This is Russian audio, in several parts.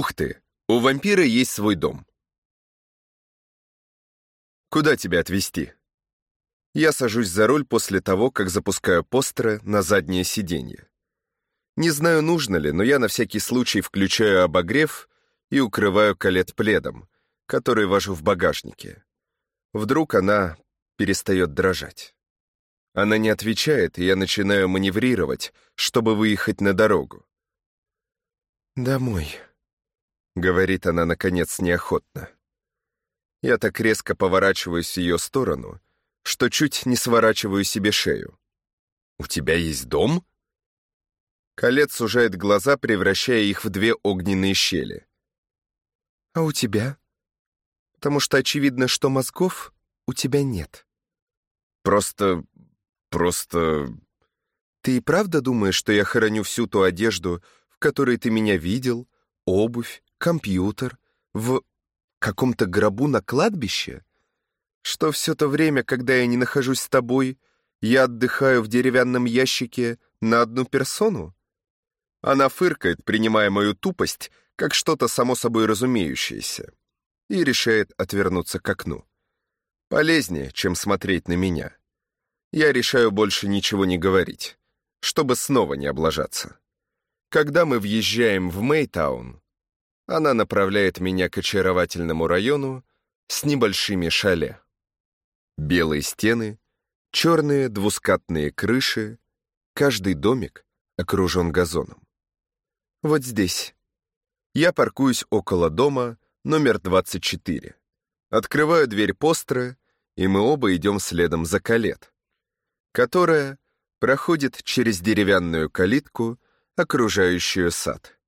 Ух ты! У вампира есть свой дом. Куда тебя отвезти? Я сажусь за руль после того, как запускаю постеры на заднее сиденье. Не знаю, нужно ли, но я на всякий случай включаю обогрев и укрываю Калет пледом, который вожу в багажнике. Вдруг она перестает дрожать. Она не отвечает, и я начинаю маневрировать, чтобы выехать на дорогу. «Домой», — говорит она, наконец, неохотно. Я так резко поворачиваюсь в ее сторону, что чуть не сворачиваю себе шею. «У тебя есть дом?» Колец сужает глаза, превращая их в две огненные щели. «А у тебя?» «Потому что очевидно, что мозгов у тебя нет». «Просто... просто...» «Ты и правда думаешь, что я храню всю ту одежду, в которой ты меня видел, обувь, компьютер, в каком-то гробу на кладбище? Что все то время, когда я не нахожусь с тобой, я отдыхаю в деревянном ящике на одну персону? Она фыркает, принимая мою тупость, как что-то само собой разумеющееся, и решает отвернуться к окну. Полезнее, чем смотреть на меня. Я решаю больше ничего не говорить, чтобы снова не облажаться. Когда мы въезжаем в Мейтаун, она направляет меня к очаровательному району с небольшими шале. Белые стены, черные двускатные крыши, каждый домик окружен газоном. Вот здесь. Я паркуюсь около дома номер 24. Открываю дверь постера, и мы оба идем следом за Калет, которая проходит через деревянную калитку, окружающую сад.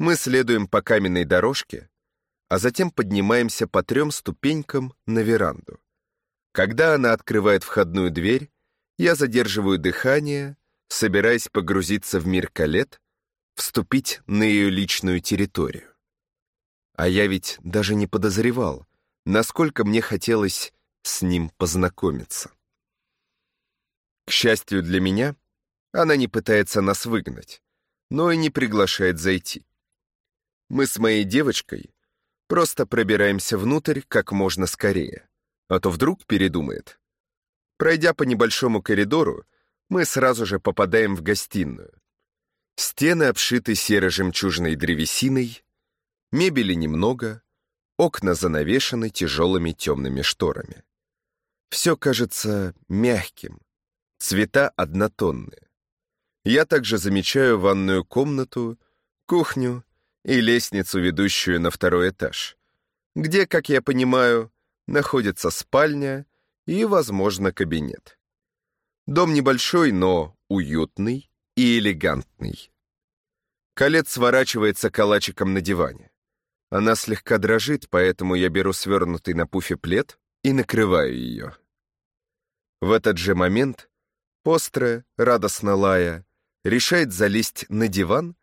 Мы следуем по каменной дорожке, а затем поднимаемся по трем ступенькам на веранду. Когда она открывает входную дверь, я задерживаю дыхание, собираясь погрузиться в мир Калет, вступить на ее личную территорию. А я ведь даже не подозревал, насколько мне хотелось с ним познакомиться. К счастью для меня, она не пытается нас выгнать, но и не приглашает зайти. Мы с моей девочкой просто пробираемся внутрь как можно скорее, а то вдруг передумает. Пройдя по небольшому коридору, мы сразу же попадаем в гостиную. Стены обшиты серо-жемчужной древесиной, мебели немного, окна занавешены тяжелыми темными шторами. Все кажется мягким, цвета однотонные. Я также замечаю ванную комнату, кухню и лестницу, ведущую на второй этаж, где, как я понимаю, находится спальня и, возможно, кабинет. Дом небольшой, но уютный и элегантный. Колец сворачивается калачиком на диване. Она слегка дрожит, поэтому я беру свернутый на пуфе плед и накрываю ее. В этот же момент Постре, радостно лая, решает залезть на диван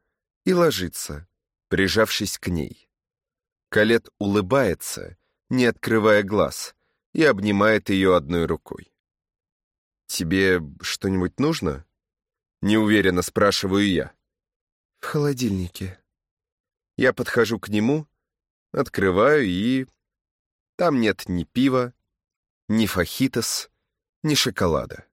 и ложиться, прижавшись к ней. Калет улыбается, не открывая глаз, и обнимает ее одной рукой. «Тебе что-нибудь нужно?» Неуверенно спрашиваю я. «В холодильнике». Я подхожу к нему, открываю и... Там нет ни пива, ни фахитос, ни шоколада.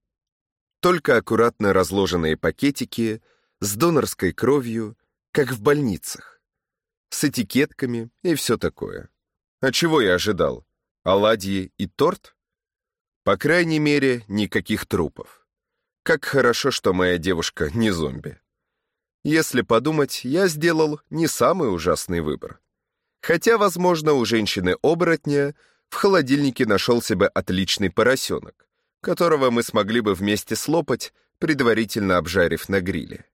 Только аккуратно разложенные пакетики с донорской кровью, как в больницах с этикетками и все такое. А чего я ожидал? Оладьи и торт? По крайней мере, никаких трупов. Как хорошо, что моя девушка не зомби. Если подумать, я сделал не самый ужасный выбор. Хотя, возможно, у женщины-оборотня в холодильнике нашелся бы отличный поросенок, которого мы смогли бы вместе слопать, предварительно обжарив на гриле.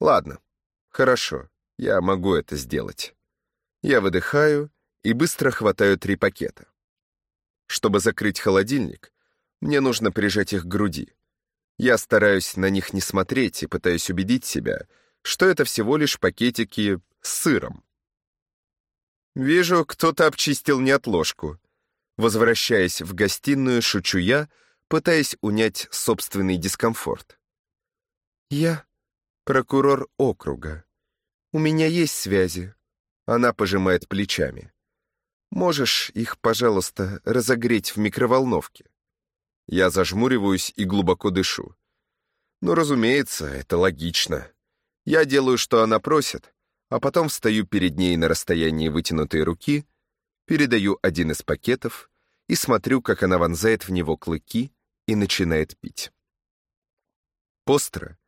Ладно, хорошо. Я могу это сделать. Я выдыхаю и быстро хватаю три пакета. Чтобы закрыть холодильник, мне нужно прижать их к груди. Я стараюсь на них не смотреть и пытаюсь убедить себя, что это всего лишь пакетики с сыром. Вижу, кто-то обчистил неотложку. Возвращаясь в гостиную, шучу я, пытаясь унять собственный дискомфорт. Я прокурор округа. У меня есть связи. Она пожимает плечами. Можешь их, пожалуйста, разогреть в микроволновке. Я зажмуриваюсь и глубоко дышу. Ну, разумеется, это логично. Я делаю, что она просит, а потом встаю перед ней на расстоянии вытянутой руки, передаю один из пакетов и смотрю, как она вонзает в него клыки и начинает пить. Постра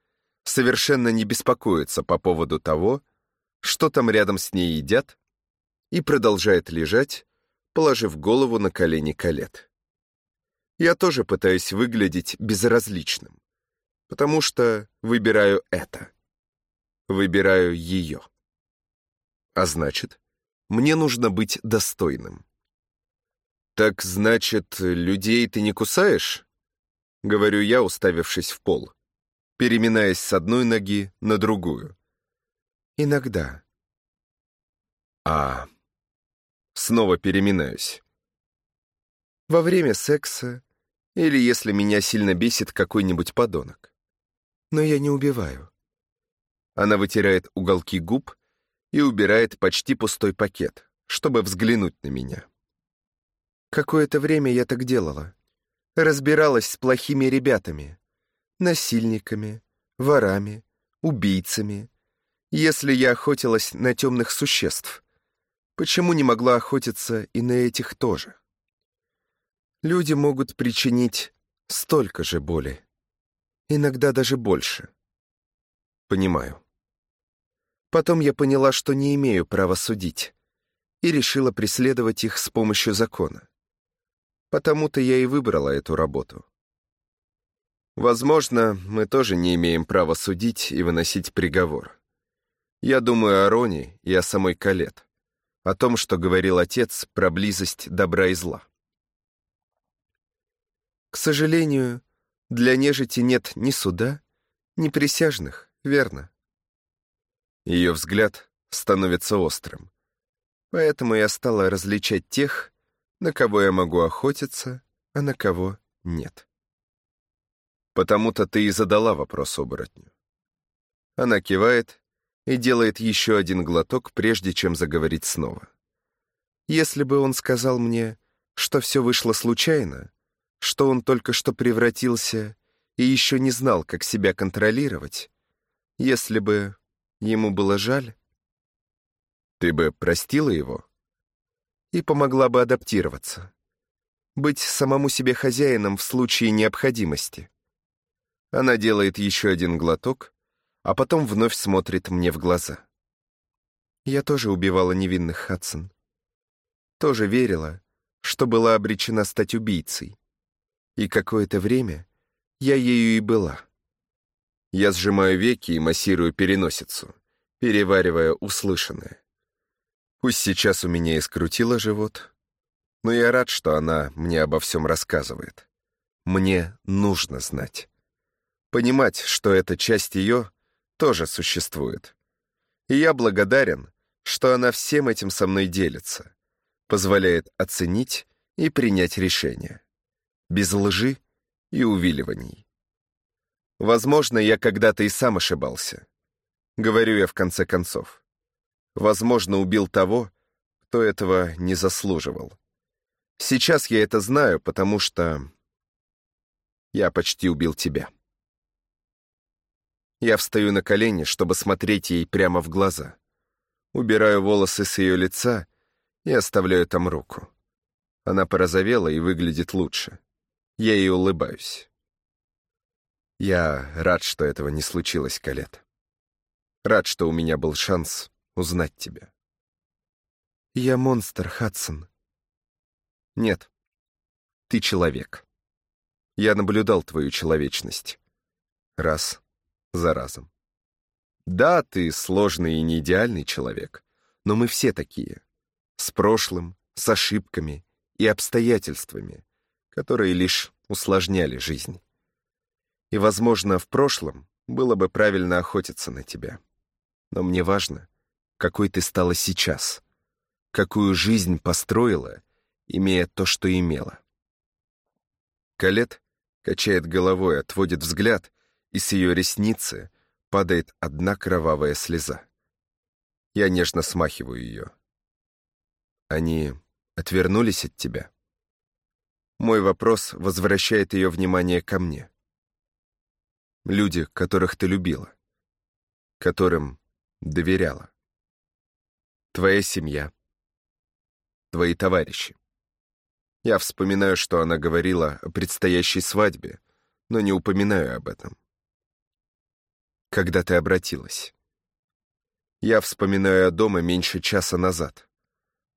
совершенно не беспокоится по поводу того, что там рядом с ней едят, и продолжает лежать, положив голову на колени Калет. Я тоже пытаюсь выглядеть безразличным, потому что выбираю это. Выбираю ее. А значит, мне нужно быть достойным. «Так, значит, людей ты не кусаешь?» — говорю я, уставившись в пол, переминаясь с одной ноги на другую. «Иногда». «А...» Снова переминаюсь. Во время секса или если меня сильно бесит какой-нибудь подонок. Но я не убиваю. Она вытирает уголки губ и убирает почти пустой пакет, чтобы взглянуть на меня. Какое-то время я так делала. Разбиралась с плохими ребятами, насильниками, ворами, убийцами. Если я охотилась на темных существ, почему не могла охотиться и на этих тоже? Люди могут причинить столько же боли, иногда даже больше. Понимаю. Потом я поняла, что не имею права судить, и решила преследовать их с помощью закона. Потому-то я и выбрала эту работу. Возможно, мы тоже не имеем права судить и выносить приговор. Я думаю о Роне и о самой Калет, о том, что говорил отец про близость добра и зла. К сожалению, для нежити нет ни суда, ни присяжных, верно? Ее взгляд становится острым. Поэтому я стала различать тех, на кого я могу охотиться, а на кого нет. Потому-то ты и задала вопрос оборотню. Она кивает и делает еще один глоток, прежде чем заговорить снова. Если бы он сказал мне, что все вышло случайно, что он только что превратился и еще не знал, как себя контролировать, если бы Ему было жаль. Ты бы простила его? И помогла бы адаптироваться. Быть самому себе хозяином в случае необходимости. Она делает еще один глоток, а потом вновь смотрит мне в глаза. Я тоже убивала невинных, Хадсон. Тоже верила, что была обречена стать убийцей. И какое-то время я ею и была. Я сжимаю веки и массирую переносицу, переваривая услышанное. Пусть сейчас у меня и скрутило живот, но я рад, что она мне обо всем рассказывает. Мне нужно знать. Понимать, что эта часть ее тоже существует. И я благодарен, что она всем этим со мной делится, позволяет оценить и принять решение. Без лжи и увиливаний. Возможно, я когда-то и сам ошибался. Говорю я в конце концов. Возможно, убил того, кто этого не заслуживал. Сейчас я это знаю, потому что я почти убил тебя. Я встаю на колени, чтобы смотреть ей прямо в глаза. Убираю волосы с ее лица и оставляю там руку. Она порозовела и выглядит лучше. Я ей улыбаюсь. Я рад, что этого не случилось, Калет. Рад, что у меня был шанс узнать тебя. Я монстр, Хадсон. Нет, ты человек. Я наблюдал твою человечность. Раз за разом. Да, ты сложный и не идеальный человек, но мы все такие. С прошлым, с ошибками и обстоятельствами, которые лишь усложняли жизнь. И, возможно, в прошлом было бы правильно охотиться на тебя. Но мне важно, какой ты стала сейчас, какую жизнь построила, имея то, что имела. Калет качает головой, отводит взгляд, и с ее ресницы падает одна кровавая слеза. Я нежно смахиваю ее. Они отвернулись от тебя? Мой вопрос возвращает ее внимание ко мне. Люди, которых ты любила, которым доверяла. Твоя семья, твои товарищи. Я вспоминаю, что она говорила о предстоящей свадьбе, но не упоминаю об этом. Когда ты обратилась? Я вспоминаю о доме меньше часа назад.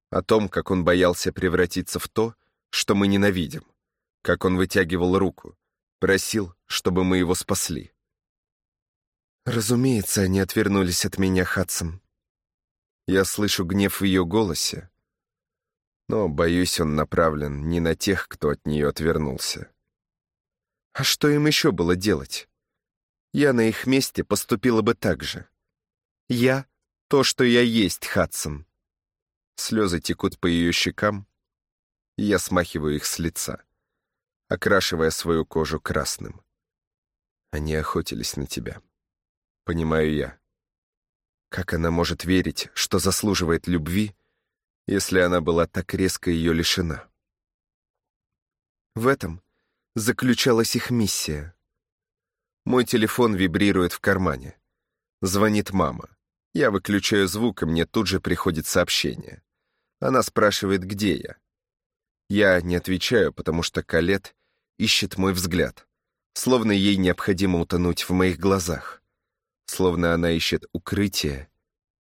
О том, как он боялся превратиться в то, что мы ненавидим. Как он вытягивал руку, просил, чтобы мы его спасли. Разумеется, они отвернулись от меня, Хадсон. Я слышу гнев в ее голосе, но, боюсь, он направлен не на тех, кто от нее отвернулся. А что им еще было делать? Я на их месте поступила бы так же. Я — то, что я есть, Хадсон. Слезы текут по ее щекам, и я смахиваю их с лица, окрашивая свою кожу красным. Они охотились на тебя. Понимаю я. Как она может верить, что заслуживает любви, если она была так резко ее лишена? В этом заключалась их миссия. Мой телефон вибрирует в кармане. Звонит мама. Я выключаю звук, и мне тут же приходит сообщение. Она спрашивает, где я. Я не отвечаю, потому что Калет ищет мой взгляд, словно ей необходимо утонуть в моих глазах, словно она ищет укрытие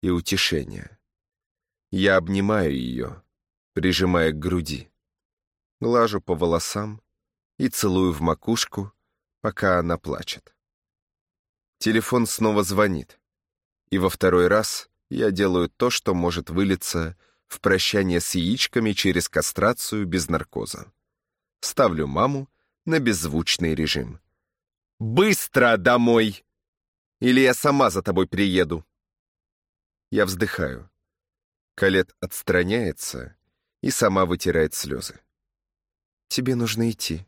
и утешение. Я обнимаю ее, прижимая к груди, глажу по волосам и целую в макушку, пока она плачет. Телефон снова звонит, и во второй раз я делаю то, что может вылиться в прощание с яичками через кастрацию без наркоза. Ставлю маму на беззвучный режим. «Быстро домой! Или я сама за тобой приеду!» Я вздыхаю. Калет отстраняется и сама вытирает слезы. «Тебе нужно идти».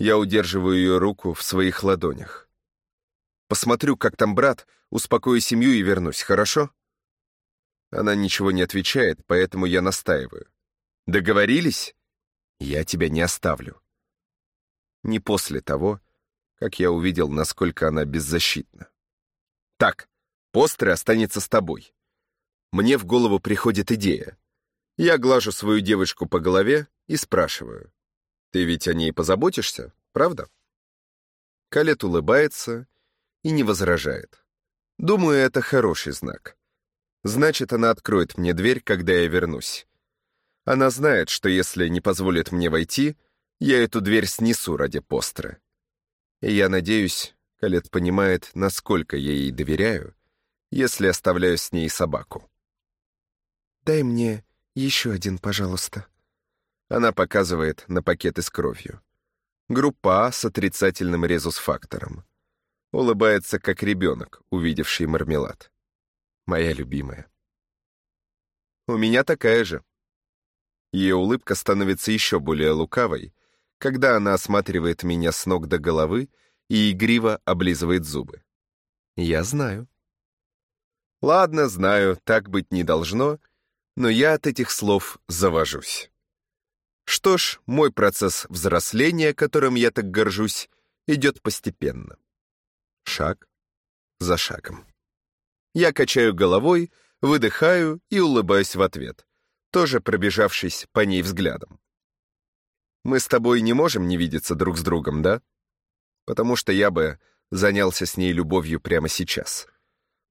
Я удерживаю ее руку в своих ладонях. «Посмотрю, как там брат, успокою семью и вернусь, хорошо?» Она ничего не отвечает, поэтому я настаиваю. «Договорились? Я тебя не оставлю». Не после того, как я увидел, насколько она беззащитна. «Так, Постры останется с тобой». Мне в голову приходит идея. Я глажу свою девочку по голове и спрашиваю. «Ты ведь о ней позаботишься, правда?» Калет улыбается и не возражает. Думаю, это хороший знак. Значит, она откроет мне дверь, когда я вернусь. Она знает, что если не позволит мне войти, я эту дверь снесу ради постера. И я надеюсь, Калет понимает, насколько я ей доверяю, если оставляю с ней собаку. «Дай мне еще один, пожалуйста». Она показывает на пакеты с кровью. Группа А с отрицательным резус-фактором. Улыбается, как ребенок, увидевший мармелад моя любимая. У меня такая же. Ее улыбка становится еще более лукавой, когда она осматривает меня с ног до головы и игриво облизывает зубы. Я знаю. Ладно, знаю, так быть не должно, но я от этих слов завожусь. Что ж, мой процесс взросления, которым я так горжусь, идет постепенно. Шаг за шагом. Я качаю головой, выдыхаю и улыбаюсь в ответ, тоже пробежавшись по ней взглядом. Мы с тобой не можем не видеться друг с другом, да? Потому что я бы занялся с ней любовью прямо сейчас.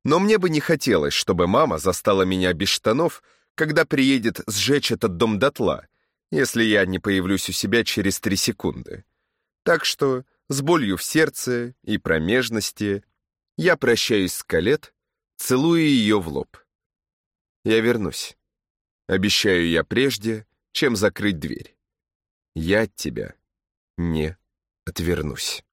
Но мне бы не хотелось, чтобы мама застала меня без штанов, когда приедет сжечь этот дом дотла, если я не появлюсь у себя через три секунды. Так что с болью в сердце и промежности я прощаюсь с Калет целуя ее в лоб. «Я вернусь. Обещаю я прежде, чем закрыть дверь. Я от тебя не отвернусь».